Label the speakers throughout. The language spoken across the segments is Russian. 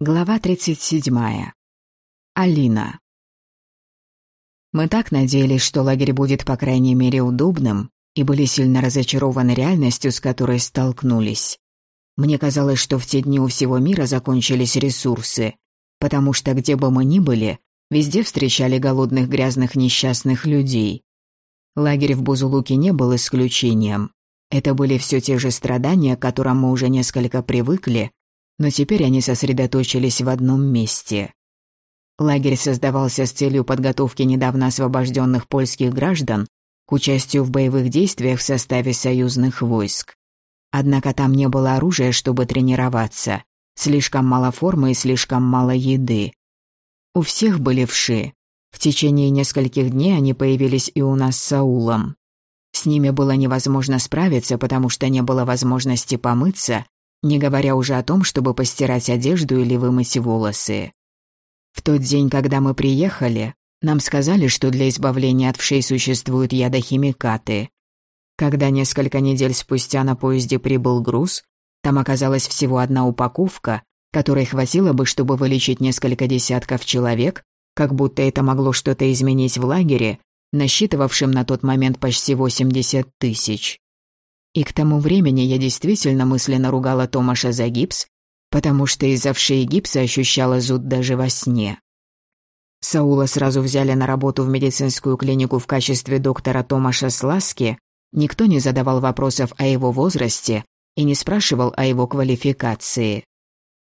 Speaker 1: Глава 37. Алина. Мы так надеялись, что лагерь будет, по крайней мере, удобным, и были сильно разочарованы реальностью, с которой столкнулись. Мне казалось, что в те дни у всего мира закончились ресурсы, потому что где бы мы ни были, везде встречали голодных, грязных, несчастных людей. Лагерь в Бузулуке не был исключением. Это были все те же страдания, к которым мы уже несколько привыкли, но теперь они сосредоточились в одном месте. Лагерь создавался с целью подготовки недавно освобожденных польских граждан к участию в боевых действиях в составе союзных войск. Однако там не было оружия, чтобы тренироваться, слишком мало формы и слишком мало еды. У всех были вши. В течение нескольких дней они появились и у нас с Саулом. С ними было невозможно справиться, потому что не было возможности помыться, не говоря уже о том, чтобы постирать одежду или вымыть волосы. В тот день, когда мы приехали, нам сказали, что для избавления от вшей существуют ядохимикаты. Когда несколько недель спустя на поезде прибыл груз, там оказалась всего одна упаковка, которой хватило бы, чтобы вылечить несколько десятков человек, как будто это могло что-то изменить в лагере, насчитывавшем на тот момент почти 80 тысяч. И к тому времени я действительно мысленно ругала Томаша за гипс, потому что из-за вшей гипса ощущала зуд даже во сне. Саула сразу взяли на работу в медицинскую клинику в качестве доктора Томаша Сласки. Никто не задавал вопросов о его возрасте и не спрашивал о его квалификации.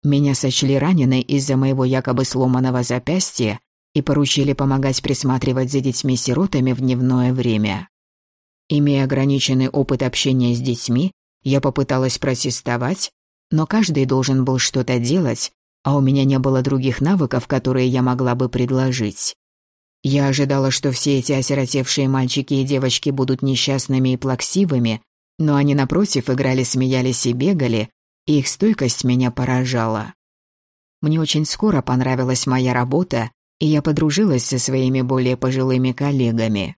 Speaker 1: Меня сочли раненой из-за моего якобы сломанного запястья и поручили помогать присматривать за детьми-сиротами в дневное время. Имея ограниченный опыт общения с детьми, я попыталась протестовать, но каждый должен был что-то делать, а у меня не было других навыков, которые я могла бы предложить. Я ожидала, что все эти осиротевшие мальчики и девочки будут несчастными и плаксивыми, но они, напротив, играли, смеялись и бегали, и их стойкость меня поражала. Мне очень скоро понравилась моя работа, и я подружилась со своими более пожилыми коллегами.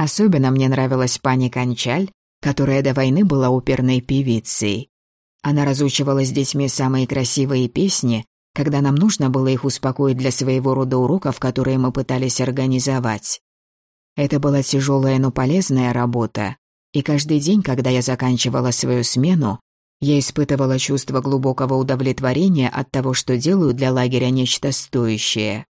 Speaker 1: Особенно мне нравилась пани Кончаль, которая до войны была оперной певицей. Она разучивала с детьми самые красивые песни, когда нам нужно было их успокоить для своего рода уроков, которые мы пытались организовать. Это была тяжелая, но полезная работа, и каждый день, когда я заканчивала свою смену, я испытывала чувство глубокого удовлетворения от того, что делаю для лагеря нечто стоящее.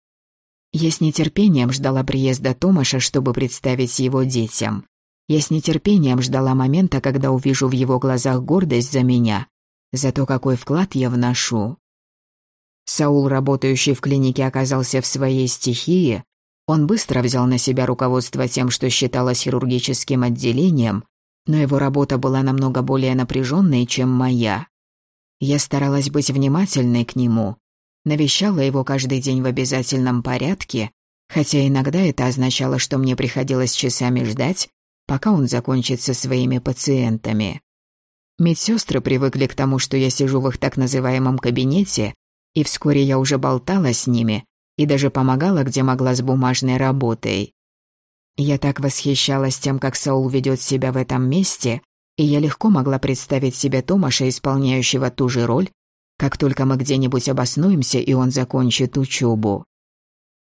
Speaker 1: Я с нетерпением ждала приезда Томаша, чтобы представить его детям. Я с нетерпением ждала момента, когда увижу в его глазах гордость за меня, за то, какой вклад я вношу. Саул, работающий в клинике, оказался в своей стихии. Он быстро взял на себя руководство тем, что считалось хирургическим отделением, но его работа была намного более напряженной, чем моя. Я старалась быть внимательной к нему, навещала его каждый день в обязательном порядке, хотя иногда это означало, что мне приходилось часами ждать, пока он закончит со своими пациентами. Медсестры привыкли к тому, что я сижу в их так называемом кабинете, и вскоре я уже болтала с ними и даже помогала, где могла с бумажной работой. Я так восхищалась тем, как Саул ведет себя в этом месте, и я легко могла представить себе Томаша, исполняющего ту же роль, как только мы где-нибудь обоснуемся и он закончит учебу.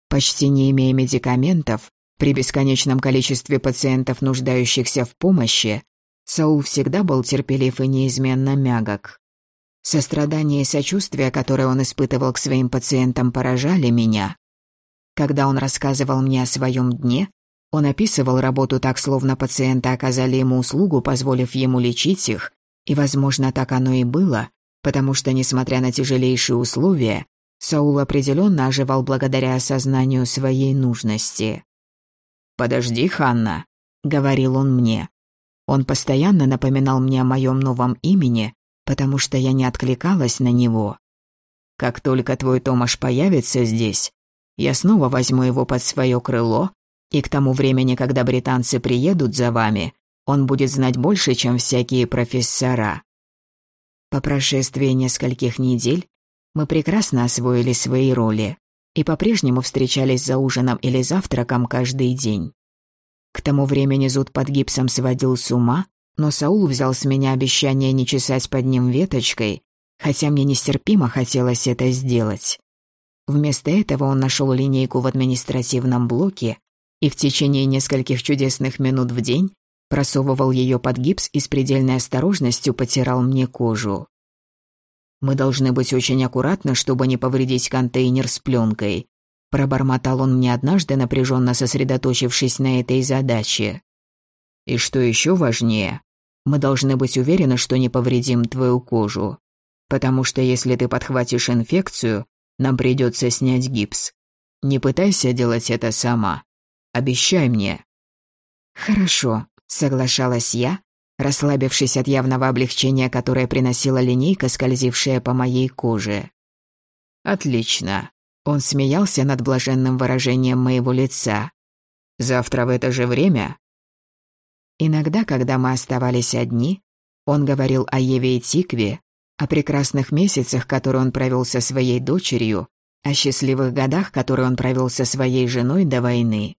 Speaker 1: Почти не имея медикаментов, при бесконечном количестве пациентов, нуждающихся в помощи, Саул всегда был терпелив и неизменно мягок. Сострадание и сочувствие, которое он испытывал к своим пациентам, поражали меня. Когда он рассказывал мне о своем дне, он описывал работу так, словно пациенты оказали ему услугу, позволив ему лечить их, и, возможно, так оно и было, потому что, несмотря на тяжелейшие условия, Саул определенно оживал благодаря осознанию своей нужности. «Подожди, Ханна», — говорил он мне. Он постоянно напоминал мне о моем новом имени, потому что я не откликалась на него. «Как только твой Томаш появится здесь, я снова возьму его под свое крыло, и к тому времени, когда британцы приедут за вами, он будет знать больше, чем всякие профессора. По прошествии нескольких недель мы прекрасно освоили свои роли и по-прежнему встречались за ужином или завтраком каждый день. К тому времени зуд под гипсом сводил с ума, но Саул взял с меня обещание не чесать под ним веточкой, хотя мне нестерпимо хотелось это сделать. Вместо этого он нашел линейку в административном блоке и в течение нескольких чудесных минут в день просовывал ее под гипс и с предельной осторожностью потирал мне кожу. «Мы должны быть очень аккуратны, чтобы не повредить контейнер с пленкой», пробормотал он мне однажды, напряженно сосредоточившись на этой задаче. «И что еще важнее, мы должны быть уверены, что не повредим твою кожу, потому что если ты подхватишь инфекцию, нам придется снять гипс. Не пытайся делать это сама. Обещай мне».
Speaker 2: «Хорошо», — соглашалась я, расслабившись от явного облегчения, которое приносила линейка, скользившая по моей коже.
Speaker 1: «Отлично». Он смеялся над блаженным выражением моего лица. «Завтра в это же время?»
Speaker 2: Иногда, когда мы оставались одни, он говорил о Еве и Тикве, о прекрасных месяцах, которые он провел со своей дочерью, о счастливых годах, которые он провел со своей женой до войны.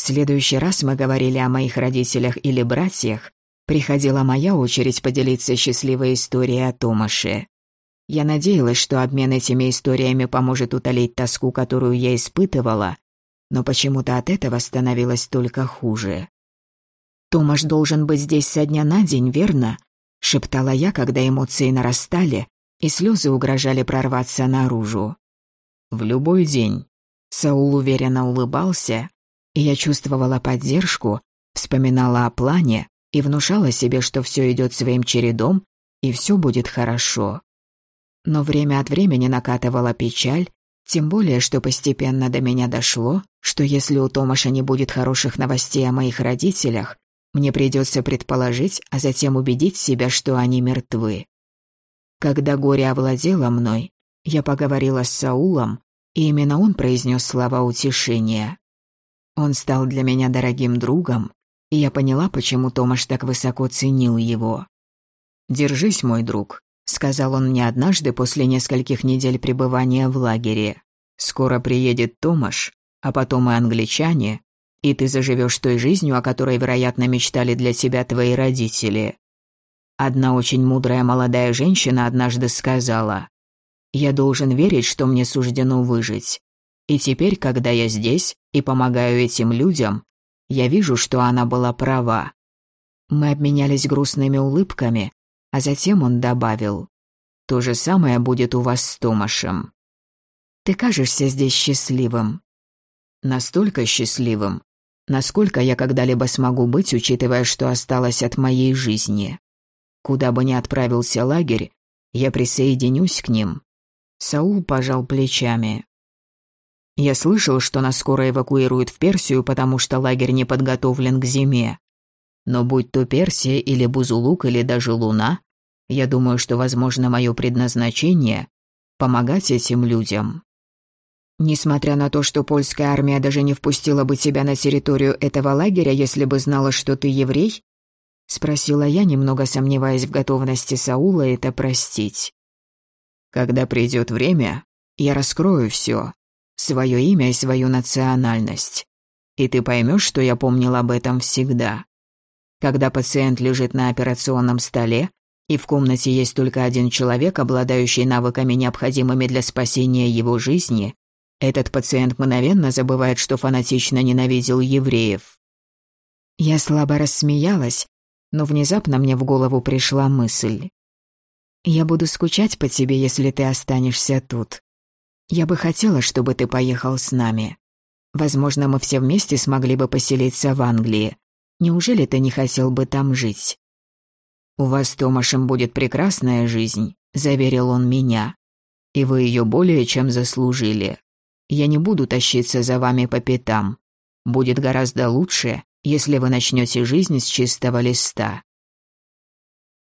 Speaker 2: В следующий раз мы говорили о моих родителях или братьях, приходила моя очередь поделиться счастливой историей о Томаше. Я надеялась, что обмен этими историями поможет утолить тоску, которую я испытывала, но почему-то от этого становилось только хуже. «Томаш должен быть здесь со дня на день, верно?» — шептала я, когда эмоции нарастали, и слезы угрожали прорваться наружу.
Speaker 1: «В любой день».
Speaker 2: Саул уверенно улыбался, я чувствовала поддержку, вспоминала о плане и внушала себе, что все идет своим чередом, и все будет хорошо. Но время от времени накатывала печаль, тем более, что постепенно до меня дошло, что если у Томаша не будет хороших новостей о моих родителях, мне придется предположить, а затем убедить себя, что они мертвы. Когда горе овладело мной, я поговорила с Саулом, и именно он произнес слова утешения. Он стал для меня дорогим другом, и я поняла, почему Томаш так высоко ценил его.
Speaker 1: «Держись, мой друг», — сказал он мне однажды после нескольких недель пребывания в лагере. «Скоро приедет Томаш, а потом и англичане, и ты заживешь той жизнью, о которой, вероятно, мечтали для тебя твои родители. Одна очень мудрая молодая женщина однажды сказала, «Я должен верить, что мне суждено выжить. И теперь, когда я здесь и помогаю этим людям, я вижу, что она была права». Мы обменялись грустными улыбками, а затем он добавил, «То же самое будет у вас с Томашем».
Speaker 2: «Ты кажешься здесь счастливым».
Speaker 1: «Настолько счастливым, насколько я когда-либо смогу быть, учитывая, что осталось от моей жизни. Куда бы ни отправился лагерь, я присоединюсь к ним. Саул пожал плечами. Я слышал, что нас скоро эвакуируют в Персию, потому что лагерь не подготовлен к зиме. Но будь то Персия или Бузулук или даже Луна, я думаю, что, возможно, мое предназначение – помогать этим людям.
Speaker 2: Несмотря на то, что польская армия даже не впустила бы тебя на территорию этого лагеря, если бы знала, что ты еврей? Спросила я, немного сомневаясь в готовности Саула это простить.
Speaker 1: Когда придет время, я раскрою все, свое имя и свою национальность. И ты поймешь, что я помнил об этом всегда. Когда пациент лежит на операционном столе, и в комнате есть только один человек, обладающий навыками, необходимыми для спасения его жизни, этот пациент мгновенно забывает, что фанатично ненавидел евреев.
Speaker 2: Я слабо рассмеялась, но внезапно мне в голову пришла мысль. «Я буду скучать по тебе, если ты останешься тут. Я бы хотела, чтобы ты поехал с нами. Возможно, мы все вместе смогли бы поселиться в Англии. Неужели ты не хотел бы там жить?»
Speaker 1: «У вас с Томашем будет прекрасная жизнь», — заверил он меня. «И вы ее более чем заслужили. Я не буду тащиться за вами по пятам. Будет гораздо лучше, если вы начнете жизнь с чистого листа.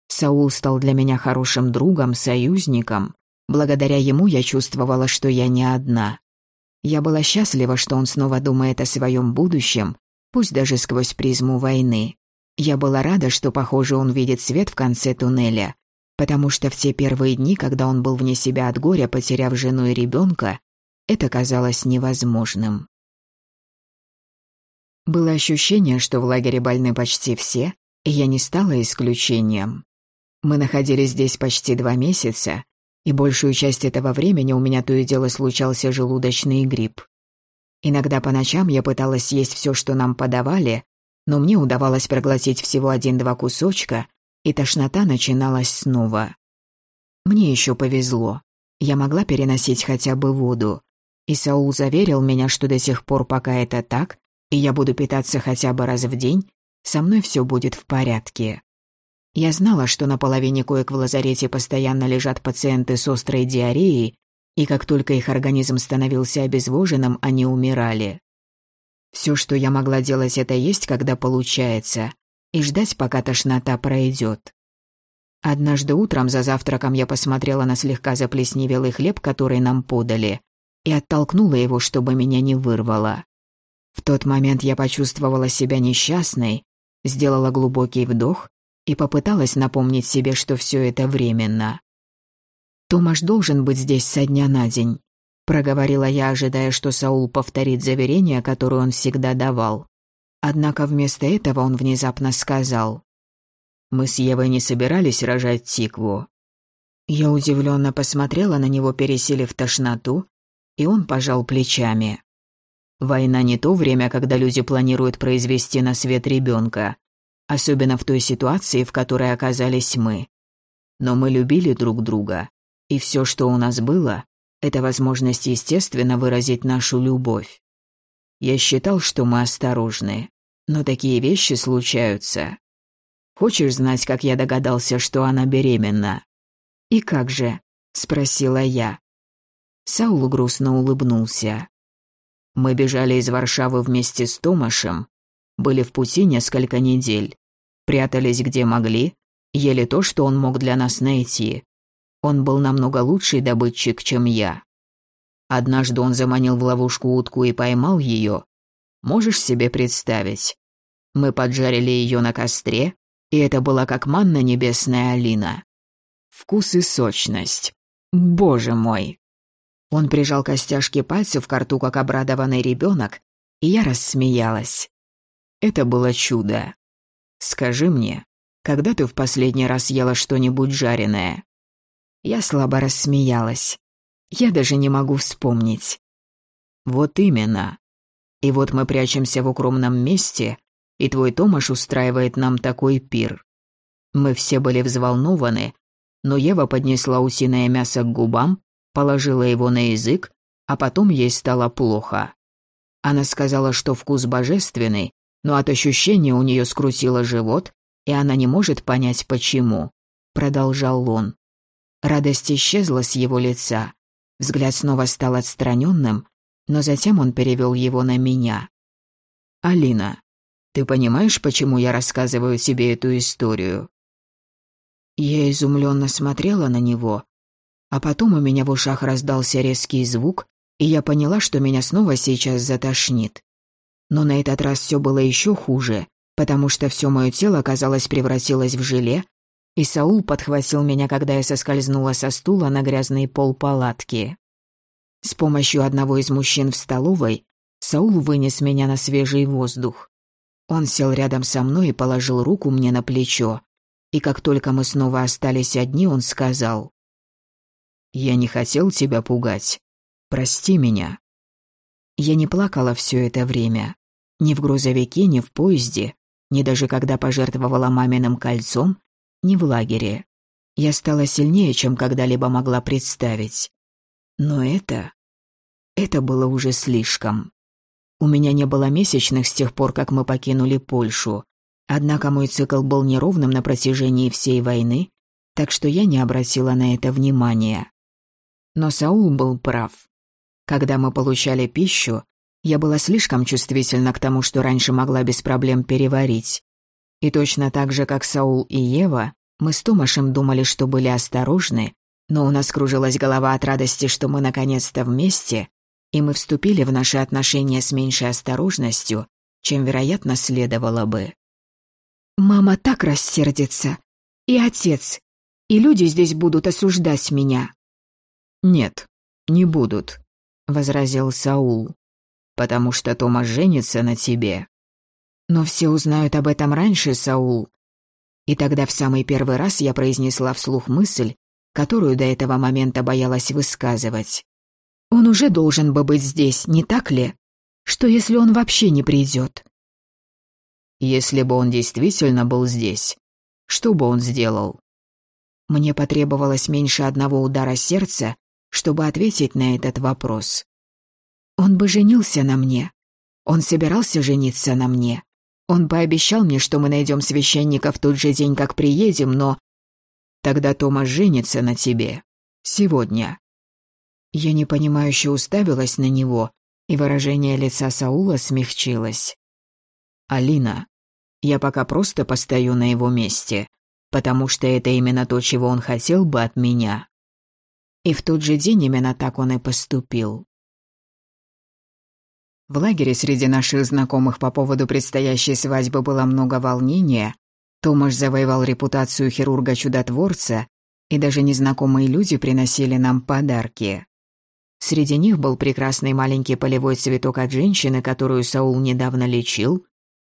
Speaker 2: Саул стал для меня хорошим другом, союзником. Благодаря ему я чувствовала, что я не одна. Я была счастлива, что он снова думает о своем будущем, пусть даже сквозь призму войны. Я была рада, что, похоже, он видит свет в конце туннеля, потому что в те первые дни, когда он был вне себя от горя, потеряв жену и ребенка, это казалось невозможным. Было ощущение, что в лагере больны почти все, и я не стала исключением.
Speaker 1: Мы находились здесь почти два месяца, и большую часть этого времени у меня то и дело случался желудочный грипп. Иногда по ночам я пыталась есть все, что нам подавали, но мне удавалось проглотить всего один-два кусочка, и тошнота начиналась снова. Мне еще повезло. Я могла переносить хотя бы воду. И Саул заверил меня, что до сих пор, пока это так, и я буду питаться хотя бы раз в день, со мной все будет в порядке. Я знала, что на половине коек в лазарете постоянно лежат пациенты с острой диареей, и как только их организм становился обезвоженным, они умирали. Все, что я могла делать, это есть, когда получается, и ждать, пока тошнота пройдет. Однажды утром за завтраком я посмотрела на слегка заплесневелый хлеб, который нам подали, и оттолкнула его, чтобы меня не вырвало. В тот момент я почувствовала себя несчастной, сделала глубокий вдох и попыталась напомнить себе, что все это временно. «Томаш должен быть здесь со дня на день», — проговорила я, ожидая, что Саул повторит заверение, которое он всегда давал. Однако вместо этого он внезапно сказал. «Мы с Евой не собирались рожать тикву». Я удивленно посмотрела на него, пересилив тошноту, и он пожал плечами. «Война не то время, когда люди планируют произвести на свет ребенка, особенно в той ситуации, в которой оказались мы. Но мы любили друг друга, и все, что у нас было, это возможность естественно выразить нашу любовь. Я считал, что мы осторожны, но такие вещи случаются. Хочешь знать, как я догадался, что она беременна? И как же? спросила я. Саул грустно улыбнулся. Мы бежали из Варшавы вместе с Томашем, были в пути несколько недель. Прятались где могли, ели то, что он мог для нас найти. Он был намного лучший добытчик, чем я. Однажды он заманил в ловушку утку и поймал ее. Можешь себе представить? Мы поджарили ее на костре, и это была как манна небесная Алина. Вкус и сочность. Боже мой! Он прижал костяшки пальцев к рту, как обрадованный ребенок, и я рассмеялась. Это было чудо. Скажи мне, когда ты в последний раз ела что-нибудь жареное? Я слабо рассмеялась. Я даже не могу вспомнить. Вот именно. И вот мы прячемся в укромном месте, и твой Томаш устраивает нам такой пир. Мы все были взволнованы, но Ева поднесла усиное мясо к губам, положила его на язык, а потом ей стало плохо. Она сказала, что вкус божественный, но от ощущения у нее скрутило живот, и она не может понять, почему. Продолжал он. Радость исчезла с его лица. Взгляд снова стал отстраненным, но затем он перевел его на меня. «Алина, ты понимаешь, почему я рассказываю тебе эту историю?» Я изумленно смотрела на него, а потом у меня в ушах раздался резкий звук, и я поняла, что меня снова сейчас затошнит. Но на этот раз все было еще хуже, потому что все мое тело, казалось, превратилось в желе, и Саул подхватил меня, когда я соскользнула со стула на грязный пол палатки. С помощью одного из мужчин в столовой Саул вынес меня на свежий воздух. Он сел рядом со мной и положил руку мне на плечо, и как только мы снова остались одни, он сказал, «Я не хотел тебя пугать. Прости меня». Я не плакала все это время. Ни в грузовике, ни в поезде, ни даже когда пожертвовала маминым кольцом, ни в лагере. Я стала сильнее, чем когда-либо могла представить. Но это... Это было уже слишком. У меня не было месячных с тех пор, как мы покинули Польшу. Однако мой цикл был неровным на протяжении всей войны, так что я не обратила на это внимания. Но Саул был прав. Когда мы получали пищу, я была слишком чувствительна к тому, что раньше могла без проблем переварить. И точно так же, как Саул и Ева, мы с Томашем думали, что были осторожны, но у нас кружилась голова от радости, что мы наконец-то вместе, и мы вступили в наши отношения с меньшей осторожностью, чем, вероятно, следовало бы. «Мама так рассердится. И отец. И люди здесь будут осуждать меня». «Нет, не будут», — возразил Саул потому что Томас женится на тебе. Но все узнают об этом раньше, Саул. И тогда в самый первый раз я произнесла вслух мысль, которую до этого момента боялась высказывать. Он уже должен бы быть здесь, не так ли? Что если он вообще не придет?
Speaker 2: Если бы он действительно был здесь, что бы он сделал?
Speaker 1: Мне потребовалось меньше одного удара сердца, чтобы ответить на этот вопрос. Он бы женился на мне. Он собирался жениться на мне. Он пообещал мне, что мы найдем священника в тот же день, как приедем, но...
Speaker 2: Тогда Томас женится на тебе. Сегодня.
Speaker 1: Я непонимающе уставилась на него, и выражение лица Саула смягчилось.
Speaker 2: «Алина, я пока просто постою на его месте, потому что это именно то, чего он хотел бы от меня».
Speaker 1: И в тот же день именно так он и поступил. В лагере среди наших знакомых по поводу предстоящей свадьбы было много волнения. Томаш завоевал репутацию хирурга-чудотворца, и даже незнакомые люди приносили нам подарки. Среди них был прекрасный маленький полевой цветок от женщины, которую Саул недавно лечил,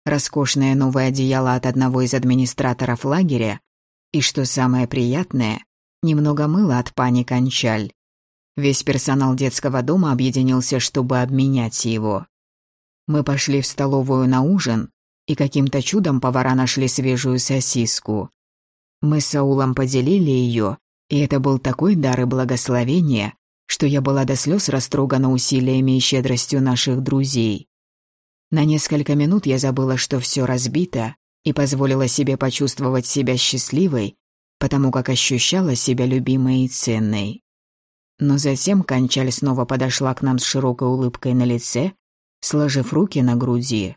Speaker 1: роскошное новое одеяло от одного из администраторов лагеря и, что самое приятное, немного мыла от пани Кончаль. Весь персонал детского дома объединился, чтобы обменять его. Мы пошли в столовую на ужин, и каким-то чудом повара нашли свежую сосиску. Мы с Саулом поделили ее, и это был такой дар и благословение, что я была до слез растрогана усилиями и щедростью наших друзей. На несколько минут я забыла, что все разбито, и позволила себе почувствовать себя счастливой, потому как ощущала себя любимой и ценной. Но затем Кончаль снова подошла к нам с широкой улыбкой на лице, сложив руки на груди.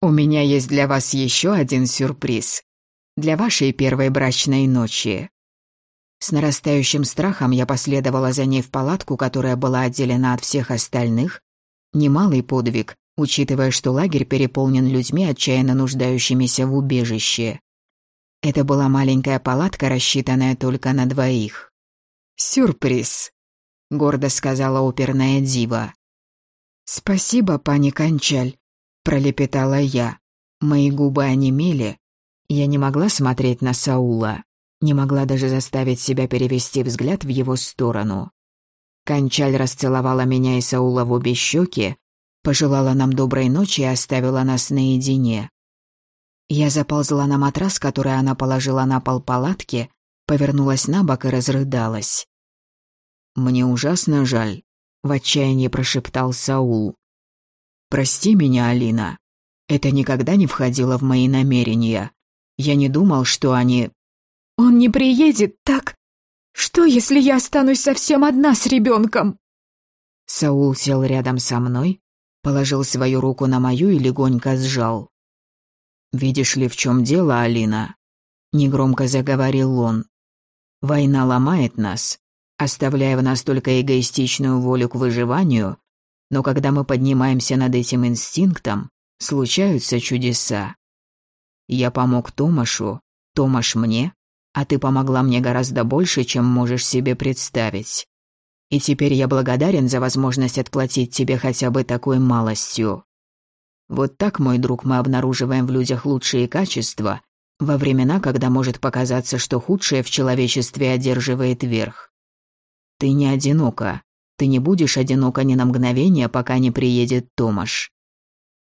Speaker 1: «У меня есть для вас еще один сюрприз. Для вашей первой брачной ночи». С нарастающим страхом я последовала за ней в палатку, которая была отделена от всех остальных. Немалый подвиг, учитывая, что лагерь переполнен людьми, отчаянно нуждающимися в убежище. Это была маленькая палатка, рассчитанная только на двоих. «Сюрприз», — гордо сказала оперная дива. «Спасибо, пани Кончаль», — пролепетала я. Мои губы онемели. Я не могла смотреть на Саула, не могла даже заставить себя перевести взгляд в его сторону. Кончаль расцеловала меня и Саула в обе щеки, пожелала нам доброй ночи и оставила нас наедине. Я заползла на матрас, который она положила на пол палатки, повернулась на бок и разрыдалась.
Speaker 2: «Мне ужасно жаль», — в отчаянии прошептал Саул. «Прости меня, Алина. Это никогда не входило в мои намерения. Я не думал, что они...»
Speaker 3: «Он не приедет, так? Что, если я останусь совсем одна с ребенком?»
Speaker 1: Саул сел рядом со мной, положил свою руку на мою и легонько сжал.
Speaker 2: «Видишь ли, в чем дело, Алина?» Негромко заговорил он. «Война ломает нас, оставляя в нас только эгоистичную волю к выживанию, но когда мы поднимаемся над этим инстинктом, случаются чудеса. Я помог Томашу, Томаш мне, а ты помогла мне гораздо больше, чем можешь себе представить. И теперь я благодарен за возможность отплатить тебе хотя бы такой малостью. Вот так, мой друг, мы обнаруживаем в людях лучшие качества, во времена, когда может показаться, что худшее в человечестве одерживает верх. Ты не одинока. Ты не будешь одинока ни на мгновение, пока не приедет Томаш.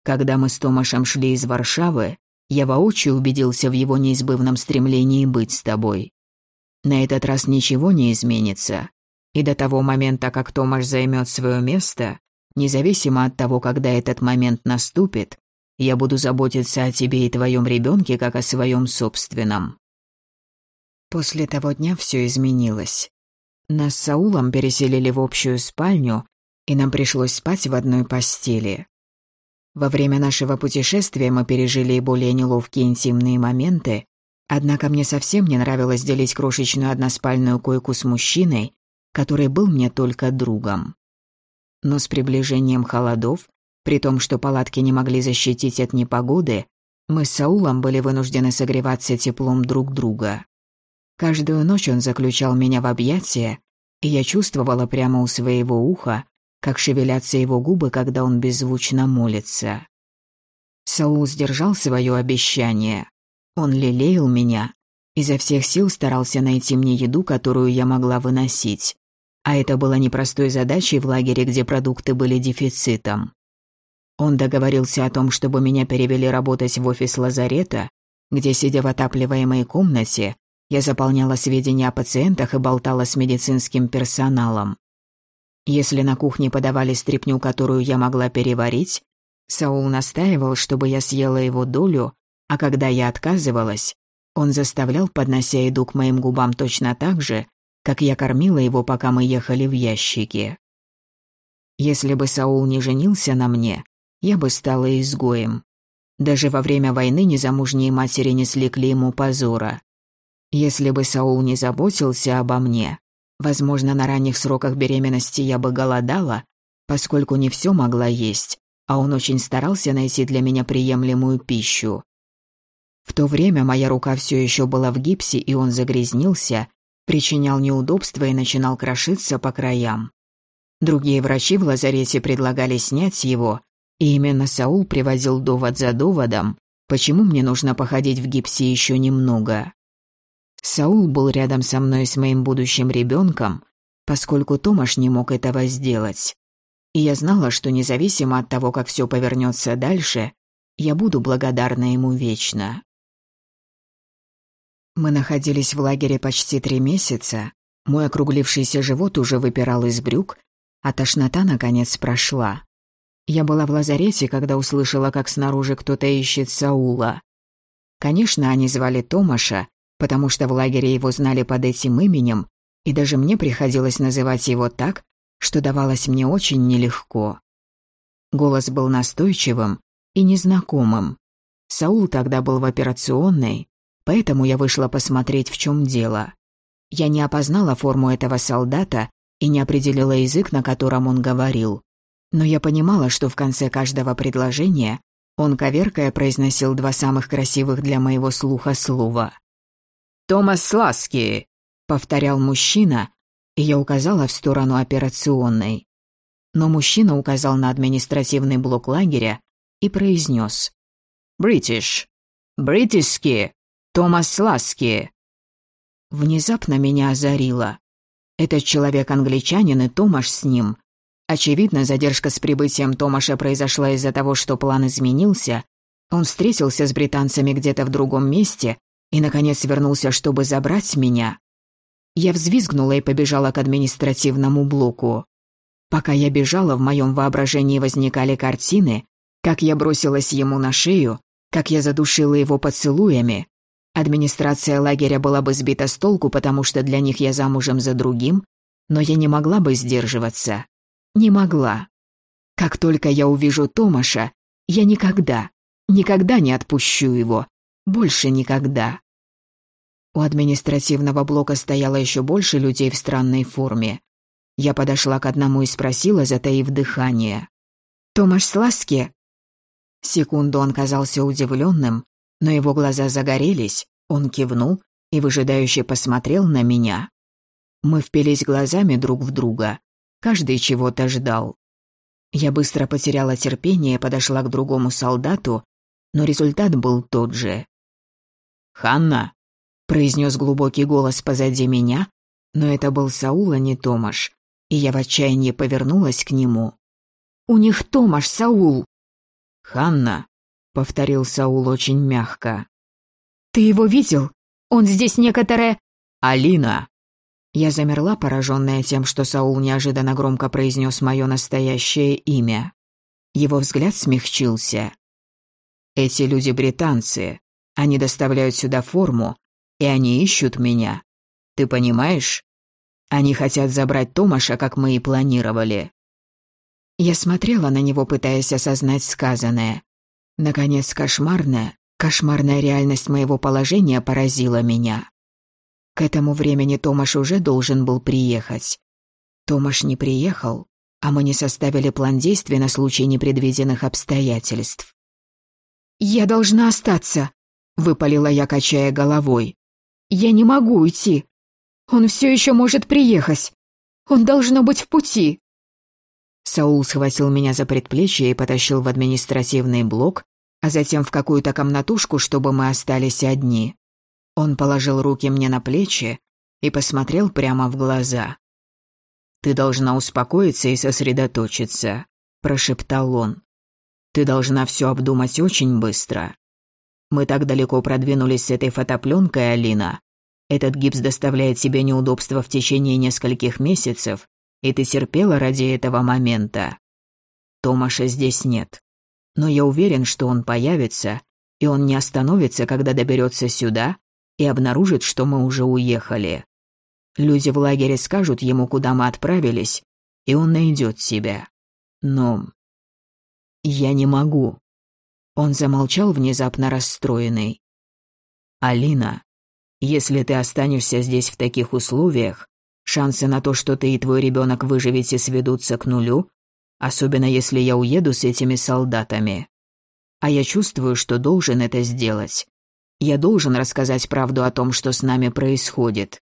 Speaker 2: Когда мы с Томашем шли из Варшавы, я воочию убедился в его неизбывном стремлении быть с тобой. На этот раз ничего не изменится. И до того момента, как Томаш займет свое место, независимо от того, когда этот момент наступит, я буду заботиться о тебе и твоем ребенке, как о своем собственном. После того дня все изменилось. Нас с Саулом переселили в общую спальню, и нам пришлось спать в одной постели. Во время нашего путешествия мы пережили и более неловкие интимные моменты, однако мне совсем не нравилось делить крошечную односпальную койку с мужчиной, который был мне только другом. Но с приближением холодов при том, что палатки не могли защитить от непогоды, мы с Саулом были вынуждены согреваться теплом друг друга. Каждую ночь он заключал меня в объятия, и я чувствовала прямо у своего уха, как шевелятся его губы, когда он беззвучно молится. Саул сдержал свое обещание.
Speaker 1: Он лелеял меня, изо всех сил старался найти мне еду, которую я могла выносить. А это было непростой задачей в лагере, где продукты были дефицитом. Он договорился о том, чтобы меня перевели работать в офис лазарета, где, сидя в отапливаемой комнате, я заполняла сведения о пациентах и болтала с медицинским персоналом. Если на кухне подавали стряпню, которую я могла переварить, Саул настаивал, чтобы я съела его долю, а когда я отказывалась, он заставлял, поднося еду к моим губам точно так же, как я кормила его, пока мы ехали в ящике. Если бы Саул не женился на мне, я бы стала изгоем. Даже во время войны незамужние матери несли клейму позора. Если бы Саул не заботился обо мне, возможно, на ранних сроках беременности я бы голодала, поскольку не все могла есть, а он очень старался найти для меня приемлемую пищу. В то время моя рука все еще была в гипсе, и он загрязнился, причинял неудобства и начинал крошиться по краям. Другие врачи в лазарете предлагали снять его, и именно Саул привозил довод за доводом, почему мне нужно походить в гипсе еще немного. Саул был рядом со мной с моим будущим ребенком, поскольку Томаш не мог этого сделать. И я знала, что независимо от того, как все повернется дальше, я буду благодарна ему вечно. Мы находились в лагере почти три месяца. Мой округлившийся живот уже выпирал из брюк, а тошнота наконец прошла. Я была в лазарете, когда услышала, как снаружи кто-то ищет Саула. Конечно, они звали Томаша, потому что в лагере его знали под этим именем, и даже мне приходилось называть его так, что давалось мне очень нелегко. Голос был настойчивым и незнакомым. Саул тогда был в операционной, поэтому я вышла посмотреть, в чем дело. Я не опознала форму этого солдата и не определила язык, на котором он говорил но я понимала, что в конце каждого предложения он, коверкая, произносил два самых красивых для моего слуха слова. «Томас Сласки!» — повторял мужчина, и я указала в сторону операционной. Но мужчина указал на административный блок лагеря и произнес «Бритиш! Бритишки! Томас Сласки!» Внезапно меня озарило. Этот человек англичанин и Томаш с ним Очевидно, задержка с прибытием Томаша произошла из-за того, что план изменился. Он встретился с британцами где-то в другом месте и, наконец, вернулся, чтобы забрать меня. Я взвизгнула и побежала к административному блоку. Пока я бежала, в моем воображении возникали картины, как я бросилась ему на шею, как я задушила его поцелуями. Администрация лагеря была бы сбита с толку, потому что для них я замужем за другим, но я не могла бы сдерживаться. Не могла. Как только я увижу Томаша, я никогда, никогда не отпущу его. Больше никогда. У административного блока стояло еще больше людей в странной форме. Я подошла к одному и спросила, затаив дыхание. «Томаш Сласки?» Секунду он казался удивленным, но его глаза загорелись, он кивнул и выжидающе посмотрел на меня. Мы впились глазами друг в друга. Каждый чего-то ждал. Я быстро потеряла терпение подошла к другому солдату, но результат был тот же. «Ханна!» — произнес глубокий голос позади меня, но это был Саул, а не Томаш, и я в отчаянии повернулась к нему. «У них Томаш, Саул!» «Ханна!» — повторил Саул очень мягко.
Speaker 3: «Ты его видел? Он здесь некоторое...»
Speaker 1: «Алина!» Я замерла, пораженная тем, что Саул неожиданно громко произнес мое настоящее имя. Его взгляд смягчился. «Эти люди британцы. Они доставляют сюда форму, и они ищут меня. Ты понимаешь? Они хотят забрать Томаша, как мы и планировали». Я смотрела на него, пытаясь осознать сказанное. Наконец, кошмарная, кошмарная реальность моего положения поразила меня. К этому времени Томаш уже должен был приехать. Томаш не приехал, а мы не составили план действий на случай непредвиденных обстоятельств.
Speaker 3: «Я должна остаться», — выпалила я, качая головой. «Я не могу уйти. Он все еще может приехать. Он должно быть в пути».
Speaker 1: Саул схватил меня за предплечье и потащил в административный блок, а затем в какую-то комнатушку, чтобы мы остались одни. Он положил руки мне на плечи и посмотрел прямо в глаза. «Ты должна успокоиться и сосредоточиться», – прошептал он. «Ты должна все обдумать очень быстро. Мы так далеко продвинулись с этой фотопленкой, Алина. Этот гипс доставляет себе неудобства в течение нескольких месяцев, и ты терпела ради этого момента. Томаша здесь нет. Но я уверен, что он появится, и он не остановится, когда доберется сюда и обнаружит, что мы уже уехали. Люди в лагере скажут ему, куда мы отправились, и он найдет себя. Но... Я не могу. Он замолчал, внезапно расстроенный. «Алина, если ты останешься здесь в таких условиях, шансы на то, что ты и твой ребенок выживете, сведутся к нулю, особенно если я уеду с этими солдатами. А я чувствую, что должен это сделать. Я должен рассказать правду о том, что с нами происходит.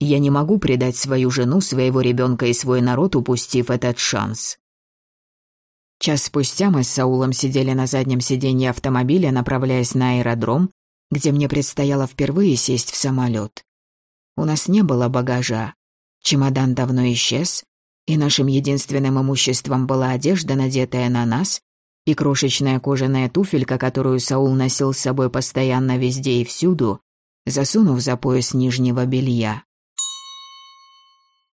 Speaker 1: Я не могу предать свою жену, своего ребенка и свой народ, упустив этот шанс. Час спустя мы с Саулом сидели на заднем сиденье автомобиля, направляясь на аэродром, где мне предстояло впервые сесть в самолет. У нас не было багажа. Чемодан давно исчез, и нашим единственным имуществом была одежда, надетая на нас, и крошечная кожаная туфелька, которую Саул носил с собой постоянно везде и всюду, засунув за пояс нижнего белья.